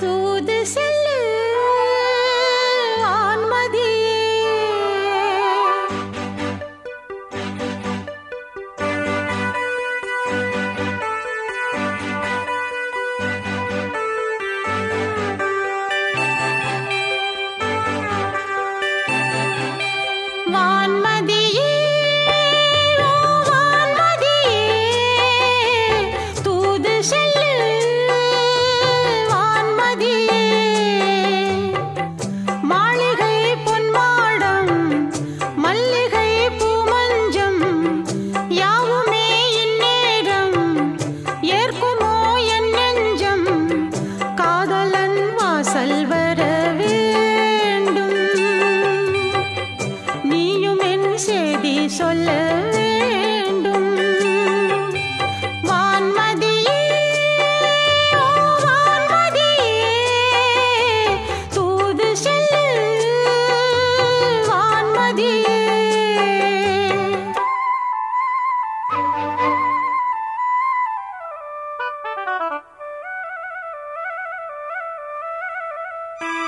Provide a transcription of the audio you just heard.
तू दिल Salve Bye.